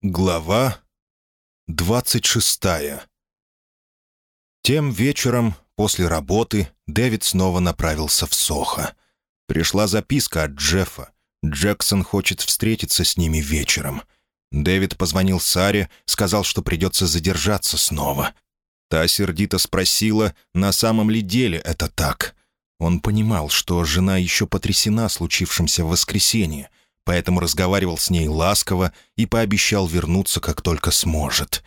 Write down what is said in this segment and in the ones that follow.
Глава двадцать шестая Тем вечером, после работы, Дэвид снова направился в Сохо. Пришла записка от Джеффа. Джексон хочет встретиться с ними вечером. Дэвид позвонил Саре, сказал, что придется задержаться снова. Та сердито спросила, на самом ли деле это так. Он понимал, что жена еще потрясена случившимся в воскресенье — поэтому разговаривал с ней ласково и пообещал вернуться, как только сможет.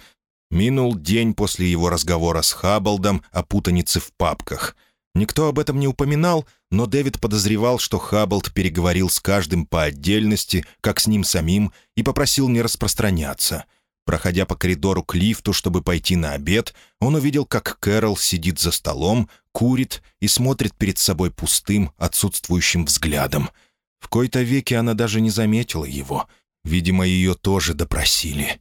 Минул день после его разговора с Хаббалдом о путанице в папках. Никто об этом не упоминал, но Дэвид подозревал, что Хаббалд переговорил с каждым по отдельности, как с ним самим, и попросил не распространяться. Проходя по коридору к лифту, чтобы пойти на обед, он увидел, как Кэрол сидит за столом, курит и смотрит перед собой пустым, отсутствующим взглядом — в кои-то веки она даже не заметила его. Видимо, ее тоже допросили.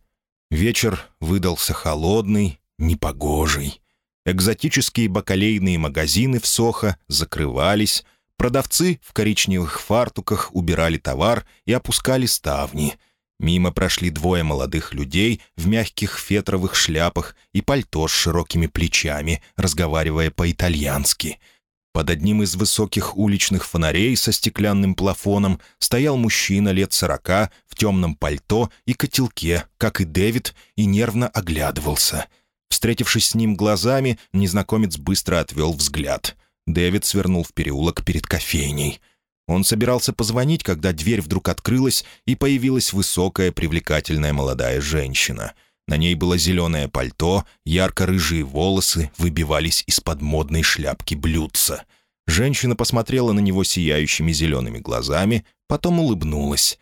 Вечер выдался холодный, непогожий. Экзотические бакалейные магазины в Сохо закрывались, продавцы в коричневых фартуках убирали товар и опускали ставни. Мимо прошли двое молодых людей в мягких фетровых шляпах и пальто с широкими плечами, разговаривая по-итальянски — под одним из высоких уличных фонарей со стеклянным плафоном стоял мужчина лет сорока в темном пальто и котелке, как и Дэвид, и нервно оглядывался. Встретившись с ним глазами, незнакомец быстро отвел взгляд. Дэвид свернул в переулок перед кофейней. Он собирался позвонить, когда дверь вдруг открылась, и появилась высокая, привлекательная молодая женщина — на ней было зеленое пальто, ярко-рыжие волосы выбивались из-под модной шляпки блюдца. Женщина посмотрела на него сияющими зелеными глазами, потом улыбнулась.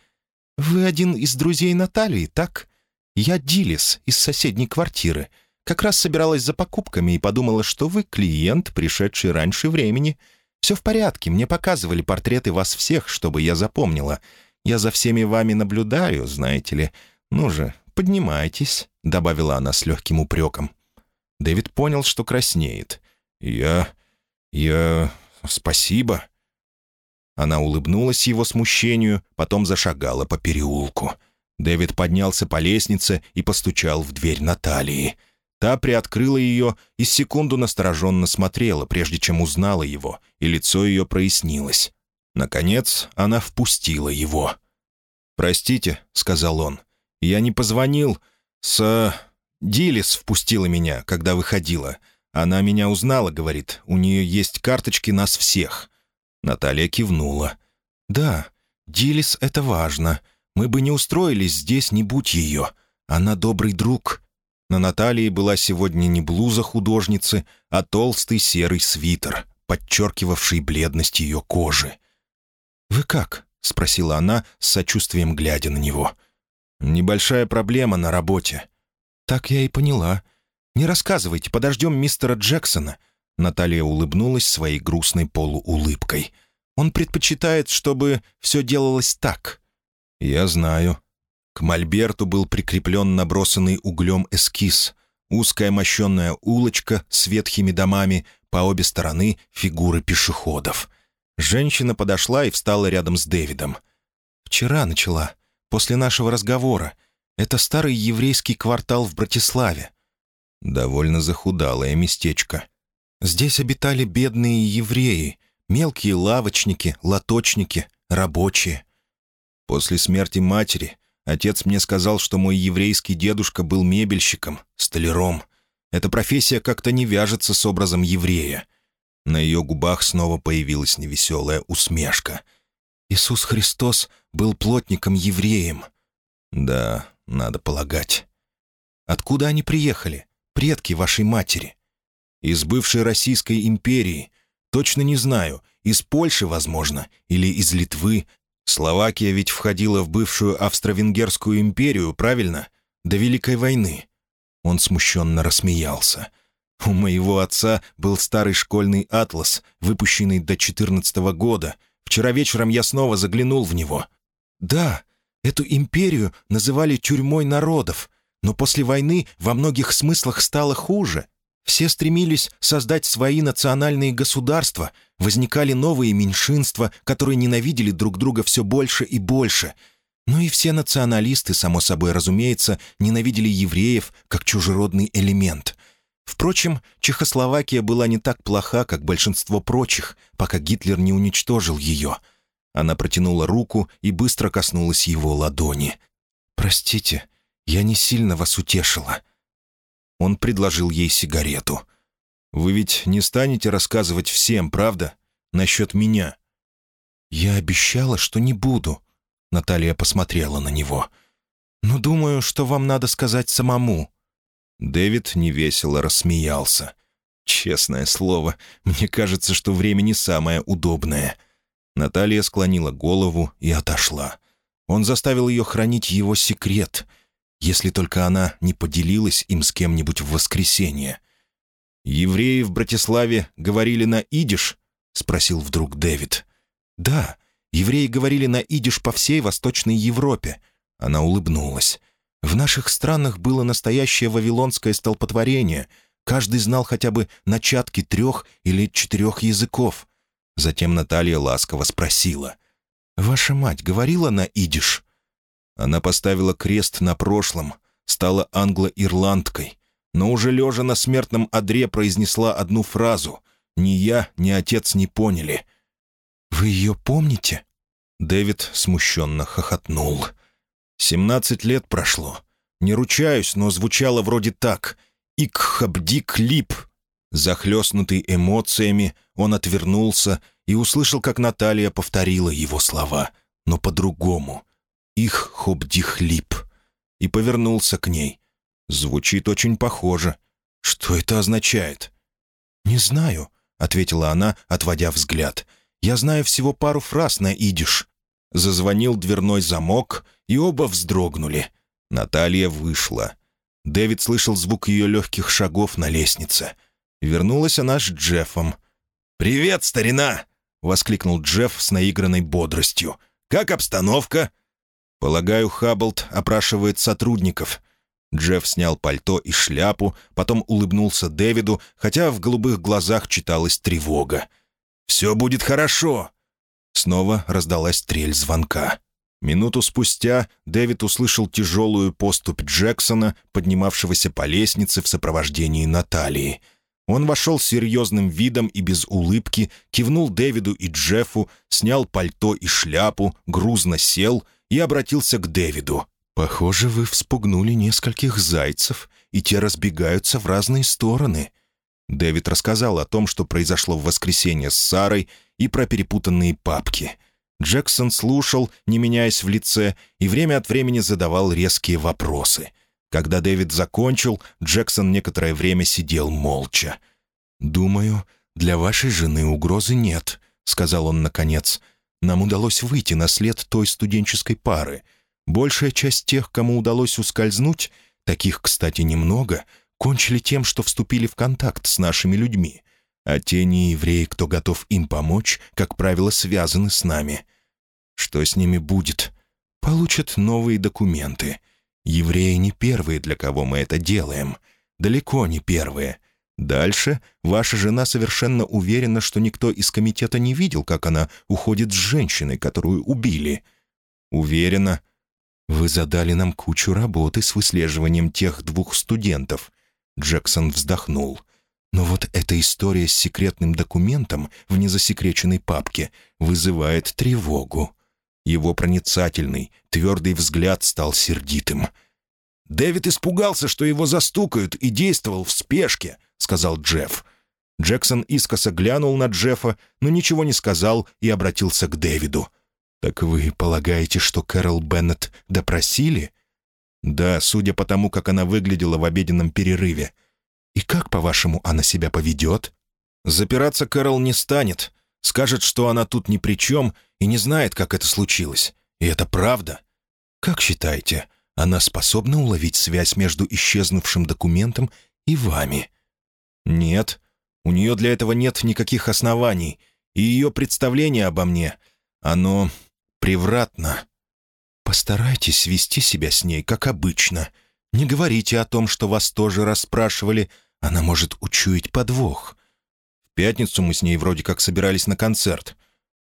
«Вы один из друзей Натальи, так? Я Дилис из соседней квартиры. Как раз собиралась за покупками и подумала, что вы клиент, пришедший раньше времени. Все в порядке, мне показывали портреты вас всех, чтобы я запомнила. Я за всеми вами наблюдаю, знаете ли. Ну же, поднимайтесь». — добавила она с легким упреком. Дэвид понял, что краснеет. «Я... я... спасибо». Она улыбнулась его смущению, потом зашагала по переулку. Дэвид поднялся по лестнице и постучал в дверь Натальи. Та приоткрыла ее и секунду настороженно смотрела, прежде чем узнала его, и лицо ее прояснилось. Наконец она впустила его. «Простите», — сказал он, — «я не позвонил, «С... Дилис впустила меня, когда выходила. Она меня узнала, говорит. У нее есть карточки нас всех». Наталья кивнула. «Да, Дилис — это важно. Мы бы не устроились здесь, не будь ее. Она добрый друг». На Наталье была сегодня не блуза художницы, а толстый серый свитер, подчеркивавший бледность ее кожи. «Вы как?» — спросила она, с сочувствием глядя на него. — «Небольшая проблема на работе». «Так я и поняла. Не рассказывайте, подождем мистера Джексона». Наталья улыбнулась своей грустной полуулыбкой. «Он предпочитает, чтобы все делалось так». «Я знаю». К мольберту был прикреплен набросанный углем эскиз. Узкая мощенная улочка с ветхими домами, по обе стороны фигуры пешеходов. Женщина подошла и встала рядом с Дэвидом. «Вчера начала после нашего разговора. Это старый еврейский квартал в Братиславе». Довольно захудалое местечко. Здесь обитали бедные евреи, мелкие лавочники, лоточники, рабочие. После смерти матери отец мне сказал, что мой еврейский дедушка был мебельщиком, столяром. Эта профессия как-то не вяжется с образом еврея. На ее губах снова появилась невеселая усмешка — Иисус Христос был плотником-евреем. Да, надо полагать. Откуда они приехали? Предки вашей матери? Из бывшей Российской империи. Точно не знаю. Из Польши, возможно, или из Литвы. Словакия ведь входила в бывшую Австро-Венгерскую империю, правильно? До Великой войны. Он смущенно рассмеялся. У моего отца был старый школьный атлас, выпущенный до 14 -го года — Вчера вечером я снова заглянул в него. Да, эту империю называли тюрьмой народов, но после войны во многих смыслах стало хуже. Все стремились создать свои национальные государства, возникали новые меньшинства, которые ненавидели друг друга все больше и больше. Ну и все националисты, само собой разумеется, ненавидели евреев как чужеродный элемент. Впрочем, Чехословакия была не так плоха, как большинство прочих, пока Гитлер не уничтожил ее. Она протянула руку и быстро коснулась его ладони. «Простите, я не сильно вас утешила». Он предложил ей сигарету. «Вы ведь не станете рассказывать всем, правда? Насчет меня?» «Я обещала, что не буду», Наталья посмотрела на него. «Но думаю, что вам надо сказать самому». Дэвид невесело рассмеялся. «Честное слово, мне кажется, что время не самое удобное». Наталья склонила голову и отошла. Он заставил ее хранить его секрет, если только она не поделилась им с кем-нибудь в воскресенье. «Евреи в Братиславе говорили на идиш?» — спросил вдруг Дэвид. «Да, Евреи говорили на идиш по всей Восточной Европе. Она улыбнулась. В наших странах было настоящее вавилонское столпотворение. Каждый знал хотя бы начатки трех или четырех языков. Затем Наталья ласково спросила. «Ваша мать говорила на идиш?» Она поставила крест на прошлом, стала англо-ирландкой, но уже лежа на смертном одре произнесла одну фразу. Ни я, ни отец не поняли — «Вы ее помните?» Дэвид смущенно хохотнул. «Семнадцать лет прошло. Не ручаюсь, но звучало вроде так. «Икхабдик лип». Захлестнутый эмоциями, он отвернулся и услышал, как Наталья повторила его слова, но по-другому. «Их хобдих лип». И повернулся к ней. Звучит очень похоже. Что это означает? «Не знаю», — ответила она, отводя взгляд. Я знаю всего пару фраз на идиш». Зазвонил дверной замок, и оба вздрогнули. Наталья вышла. Дэвид слышал звук ее легких шагов на лестнице. Вернулась она с Джеффом. «Привет, старина!» — воскликнул Джефф с наигранной бодростью. «Как обстановка?» «Полагаю, Хабблд опрашивает сотрудников». Джефф снял пальто и шляпу, потом улыбнулся Дэвиду, хотя в голубых глазах читалась тревога. «Все будет хорошо!» Снова раздалась трель звонка. Минуту спустя Дэвид услышал тяжелую поступь Джексона, поднимавшегося по лестнице в сопровождении Наталии. Он вошел с серьезным видом и без улыбки, кивнул Дэвиду и Джеффу, снял пальто и шляпу, грузно сел и обратился к Дэвиду. «Похоже, вы вспугнули нескольких зайцев, и те разбегаются в разные стороны. Дэвид рассказал о том, что произошло в воскресенье с Сарой, и про перепутанные папки. Джексон слушал, не меняясь в лице, и время от времени задавал резкие вопросы. Когда Дэвид закончил, Джексон некоторое время сидел молча. «Думаю, для вашей жены угрозы нет», — сказал он наконец. «Нам удалось выйти на след той студенческой пары. Большая часть тех, кому удалось ускользнуть, таких, кстати, немного, кончили тем, что вступили в контакт с нашими людьми. А те неевреи, кто готов им помочь, как правило, связаны с нами. Что с ними будет? Получат новые документы. Евреи не первые, для кого мы это делаем. Далеко не первые. Дальше ваша жена совершенно уверена, что никто из комитета не видел, как она уходит с женщиной, которую убили. Уверена. Вы задали нам кучу работы с выслеживанием тех двух студентов. Джексон вздохнул. Но вот эта история с секретным документом в незасекреченной папке вызывает тревогу. Его проницательный, твердый взгляд стал сердитым. «Дэвид испугался, что его застукают, и действовал в спешке», — сказал Джефф. Джексон искоса глянул на Джеффа, но ничего не сказал и обратился к Дэвиду. «Так вы полагаете, что Кэрол Беннет допросили?» «Да, судя по тому, как она выглядела в обеденном перерыве. И как, по-вашему, она себя поведет?» «Запираться Кэрол не станет. Скажет, что она тут ни при чем и не знает, как это случилось. И это правда. Как считаете, она способна уловить связь между исчезнувшим документом и вами?» «Нет. У нее для этого нет никаких оснований. И ее представление обо мне, оно превратно». Постарайтесь вести себя с ней, как обычно. Не говорите о том, что вас тоже расспрашивали. Она может учуять подвох. В пятницу мы с ней вроде как собирались на концерт.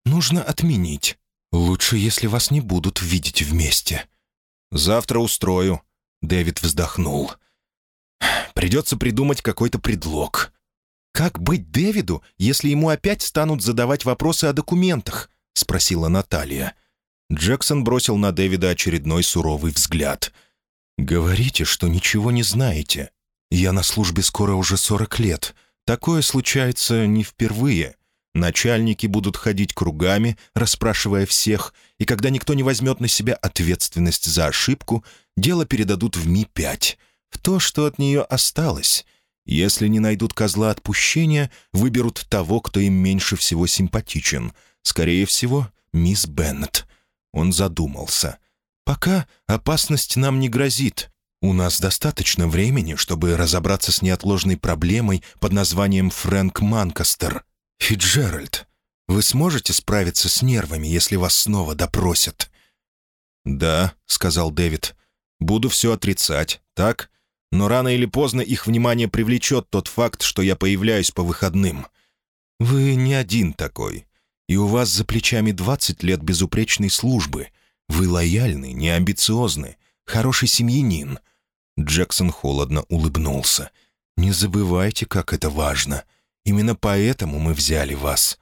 Нужно отменить. Лучше, если вас не будут видеть вместе». «Завтра устрою», — Дэвид вздохнул. «Придется придумать какой-то предлог». «Как быть Дэвиду, если ему опять станут задавать вопросы о документах?» — спросила Наталья. Джексон бросил на Дэвида очередной суровый взгляд. «Говорите, что ничего не знаете. Я на службе скоро уже сорок лет. Такое случается не впервые. Начальники будут ходить кругами, расспрашивая всех, и когда никто не возьмет на себя ответственность за ошибку, дело передадут в Ми-5, в то, что от нее осталось. Если не найдут козла отпущения, выберут того, кто им меньше всего симпатичен. Скорее всего, мисс Беннет. Он задумался. «Пока опасность нам не грозит. У нас достаточно времени, чтобы разобраться с неотложной проблемой под названием Фрэнк Манкастер. «Фиджеральд, вы сможете справиться с нервами, если вас снова допросят?» «Да», — сказал Дэвид. «Буду все отрицать, так? Но рано или поздно их внимание привлечет тот факт, что я появляюсь по выходным. Вы не один такой. И у вас за плечами 20 лет безупречной службы. Вы лояльны, неамбициозны, хороший семьянин». Джексон холодно улыбнулся. «Не забывайте, как это важно. Именно поэтому мы взяли вас».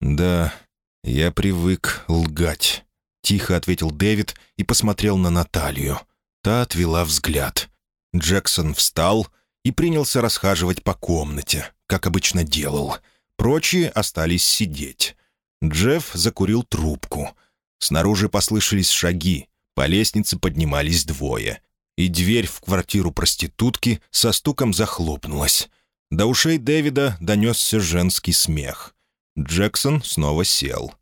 «Да, я привык лгать», — тихо ответил Дэвид и посмотрел на Наталью. Та отвела взгляд. Джексон встал и принялся расхаживать по комнате, как обычно делал. Прочие остались сидеть. Джефф закурил трубку. Снаружи послышались шаги, по лестнице поднимались двое. И дверь в квартиру проститутки со стуком захлопнулась. До ушей Дэвида донесся женский смех. Джексон снова сел.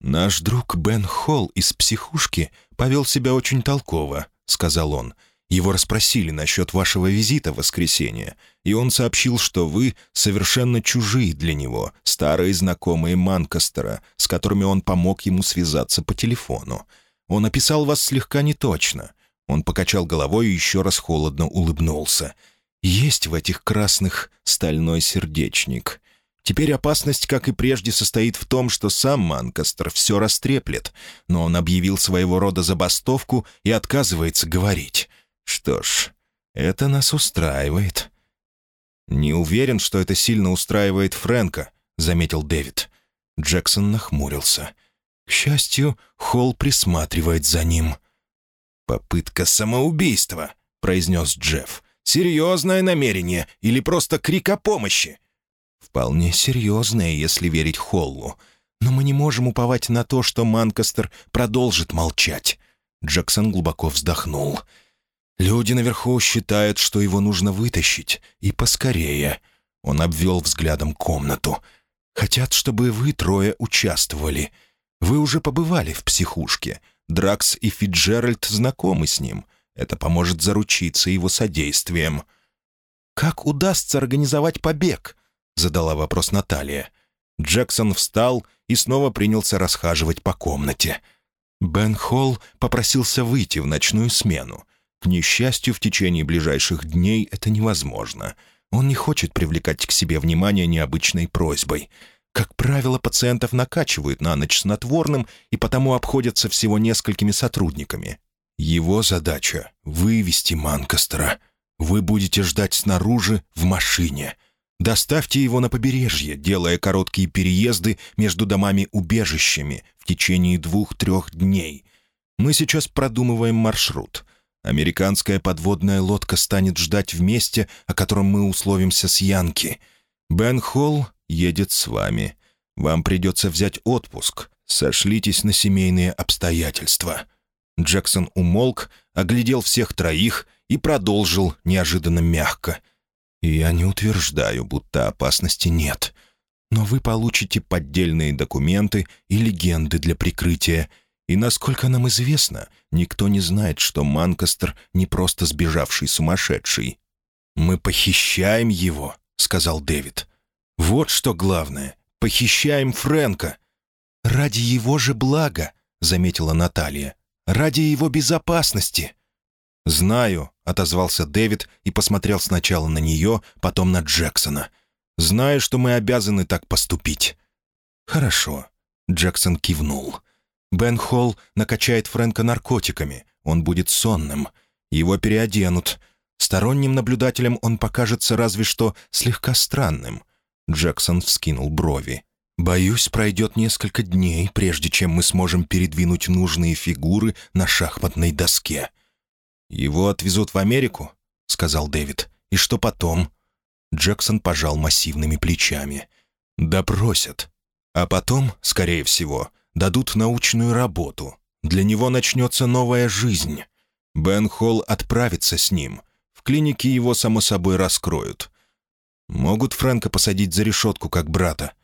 «Наш друг Бен Холл из психушки повел себя очень толково», — сказал он. «Его расспросили насчет вашего визита в воскресенье, и он сообщил, что вы совершенно чужие для него, старые знакомые Манкастера, с которыми он помог ему связаться по телефону. Он описал вас слегка неточно». Он покачал головой и еще раз холодно улыбнулся — есть в этих красных стальной сердечник. Теперь опасность, как и прежде, состоит в том, что сам Манкастер все растреплет, но он объявил своего рода забастовку и отказывается говорить. Что ж, это нас устраивает. «Не уверен, что это сильно устраивает Фрэнка», — заметил Дэвид. Джексон нахмурился. К счастью, Холл присматривает за ним. «Попытка самоубийства», — произнес Джефф. Серьезное намерение или просто крик о помощи?» «Вполне серьезное, если верить Холлу. Но мы не можем уповать на то, что Манкастер продолжит молчать». Джексон глубоко вздохнул. «Люди наверху считают, что его нужно вытащить, и поскорее». Он обвел взглядом комнату. «Хотят, чтобы вы трое участвовали. Вы уже побывали в психушке. Дракс и Фиджеральд знакомы с ним. Это поможет заручиться его содействием. «Как удастся организовать побег?» — задала вопрос Наталья. Джексон встал и снова принялся расхаживать по комнате. Бен Холл попросился выйти в ночную смену. К несчастью, в течение ближайших дней это невозможно. Он не хочет привлекать к себе внимание необычной просьбой. Как правило, пациентов накачивают на ночь снотворным и потому обходятся всего несколькими сотрудниками. Его задача — вывести Манкастера. Вы будете ждать снаружи, в машине. Доставьте его на побережье, делая короткие переезды между домами-убежищами в течение двух-трех дней. Мы сейчас продумываем маршрут. Американская подводная лодка станет ждать в месте, о котором мы условимся с Янки. Бен Холл едет с вами. Вам придется взять отпуск. Сошлитесь на семейные обстоятельства. Джексон умолк, оглядел всех троих и продолжил неожиданно мягко. «Я не утверждаю, будто опасности нет. Но вы получите поддельные документы и легенды для прикрытия. И, насколько нам известно, никто не знает, что Манкастер не просто сбежавший сумасшедший. «Мы похищаем его», — сказал Дэвид. «Вот что главное. Похищаем Фрэнка». «Ради его же блага», — заметила Наталья ради его безопасности». «Знаю», — отозвался Дэвид и посмотрел сначала на нее, потом на Джексона. «Знаю, что мы обязаны так поступить». «Хорошо», — Джексон кивнул. Бен Холл накачает Фрэнка наркотиками. Он будет сонным. Его переоденут. Сторонним наблюдателям он покажется разве что слегка странным. Джексон вскинул брови. «Боюсь, пройдет несколько дней, прежде чем мы сможем передвинуть нужные фигуры на шахматной доске». «Его отвезут в Америку?» — сказал Дэвид. «И что потом?» Джексон пожал массивными плечами. «Допросят. А потом, скорее всего, дадут научную работу. Для него начнется новая жизнь. Бен Холл отправится с ним. В клинике его, само собой, раскроют. Могут Фрэнка посадить за решетку, как брата.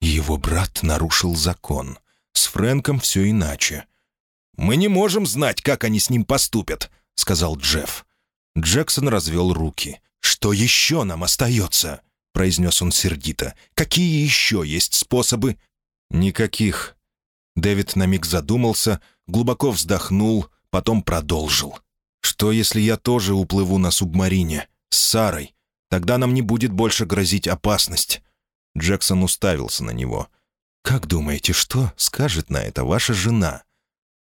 Его брат нарушил закон. С Фрэнком все иначе. «Мы не можем знать, как они с ним поступят», — сказал Джефф. Джексон развел руки. «Что еще нам остается?» — произнес он сердито. «Какие еще есть способы?» «Никаких». Дэвид на миг задумался, глубоко вздохнул, потом продолжил. «Что, если я тоже уплыву на субмарине? С Сарой? Тогда нам не будет больше грозить опасность». Джексон уставился на него. «Как думаете, что скажет на это ваша жена?»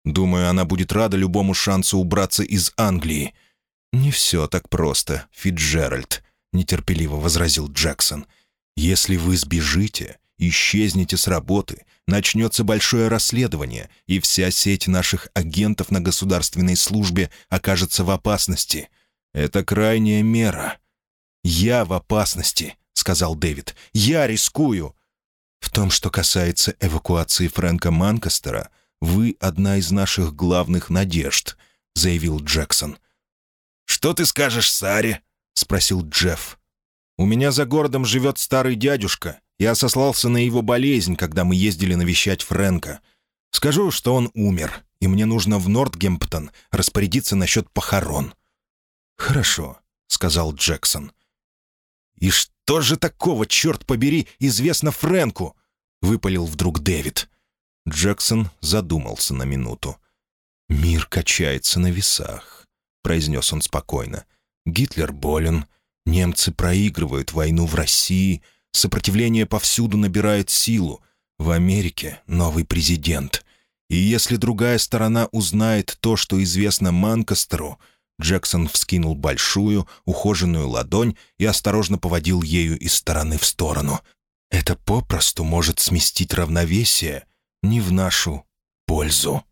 «Думаю, она будет рада любому шансу убраться из Англии. «Не все так просто, Фитджеральд», — нетерпеливо возразил Джексон. «Если вы сбежите, исчезнете с работы, начнется большое расследование, и вся сеть наших агентов на государственной службе окажется в опасности. Это крайняя мера». «Я в опасности», — сказал Дэвид. «Я рискую». «В том, что касается эвакуации Фрэнка Манкастера, вы одна из наших главных надежд», — заявил Джексон. «Что ты скажешь Саре?» — спросил Джефф. «У меня за городом живет старый дядюшка. Я сослался на его болезнь, когда мы ездили навещать Фрэнка. Скажу, что он умер, и мне нужно в Нортгемптон распорядиться насчет похорон». «Хорошо», — сказал Джексон. «И что же такого, черт побери, известно Фрэнку?» — выпалил вдруг Дэвид. Джексон задумался на минуту. «Мир качается на весах произнес он спокойно. «Гитлер болен, немцы проигрывают войну в России, сопротивление повсюду набирает силу. В Америке новый президент. И если другая сторона узнает то, что известно Манкастеру, Джексон вскинул большую, ухоженную ладонь и осторожно поводил ею из стороны в сторону. «Это попросту может сместить равновесие не в нашу пользу».